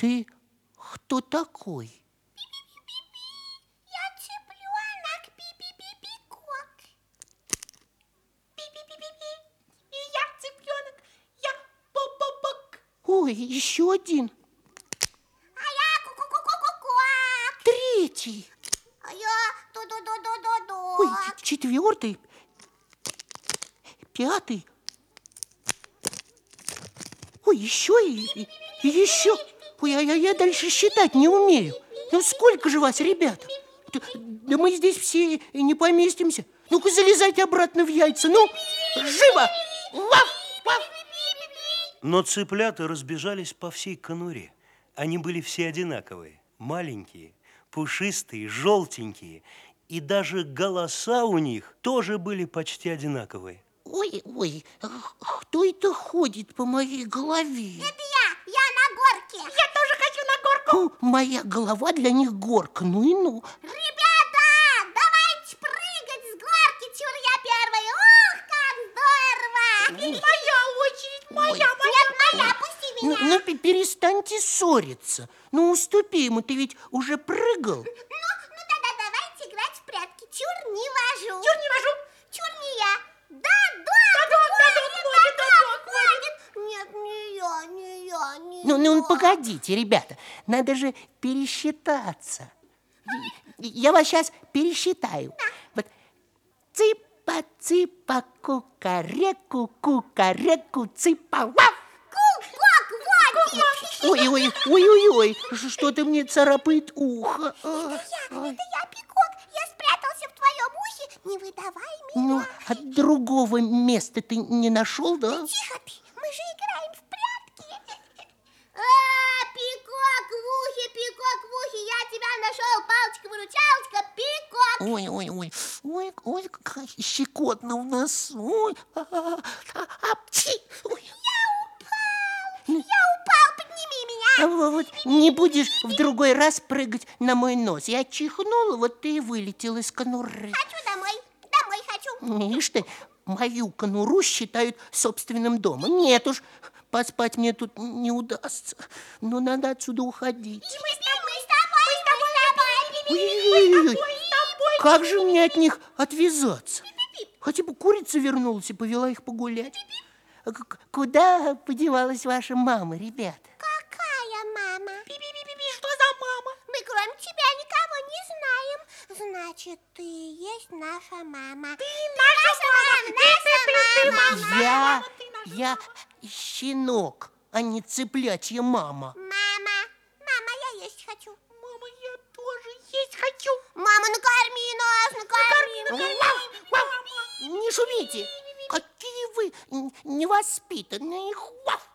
Ты кто такой? Я цыпленок, пи-пи-пи-пи-кок. Пи-пи-пи-пи-пи. И я цыпленок, я бо-бо-бок. Ой, еще один. А я ку-ку-ку-ку-ку-куак. Третий. А я ду-ду-ду-ду-ду-ду. Ой, четвертый. Пятый. Ой, еще и еще. Ой, а я, я дальше считать не умею. Ну сколько же вас, ребята? Да, мы здесь все и не поместимся. Ну-ка залезайте обратно в яйца. Ну, живо! Ваф, ваф. Но цыплята разбежались по всей конуре. Они были все одинаковые. Маленькие, пушистые, желтенькие. И даже голоса у них тоже были почти одинаковые. Ой, ой, кто это ходит по моей голове? Это я, я на горке. Я тоже хочу на горку. Хм, Моя голова для них горка. Ну и ну. Ребята, давайте прыгать с горки. Чур, я первый. Ух, как здорово. Моя очередь, моя, Нет, моя, пусти Ну, меня. ну, пе- перестаньте ссориться. Ну, уступи ему, ты ведь уже прыгал. Ну, ну тогда давайте играть в прятки. Чур не вожу. Чур не вожу. Чур не я. Да, да, дадок, дадок, хватит. Нет, не я, не я, не Ну, ну, я. погодите, ребята, надо же пересчитаться. Я вас сейчас пересчитаю. Вот цыпа, цыпа, кукареку, кукареку, цыпа, ваф. Ой, ой, ой, ой, ой, что-то мне царапает ухо. А, Я, ай. это я, Пикок. Я спрятался в твоем ухе. Не выдавай меня. Ну, от другого места ты не нашел, да? Тихо, Пи, мы же играем в прятки. А, Пикок в ухе, Пикок в ухе, я тебя нашел, палочка-выручалочка, Пикок. Ой, ой, ой, ой, ой, как щекотно в носу. Ой, а, а, а, апчи. Ой. Я упал, подними меня. А во- вот не будешь в другой раз прыгать на мой нос. Я чихнула, вот ты и вылетел из конуры. Хочу домой, домой хочу. Ишь ты, мою конуру считают собственным домом. Нет уж, поспать мне тут не удастся. Но надо отсюда уходить. Мы с тобой, мы с тобой, мы с тобой, Ой-ой-ой, как же мне от них отвязаться? Хотя бы курица вернулась и повела их погулять. Куда подевалась ваша мама, ребята? Какая мама? Пи-пи-пи-пи, что за мама? Мы кроме тебя никого не знаем. Значит, ты есть наша мама. Ты наша мама, наша мама. Я, я щенок, а не цыплячья мама. Мама, мама, я есть хочу. Мама, я тоже есть хочу. Мама, накорми нас, накорми, шумите! Какие вы невоспитанные! Ваф!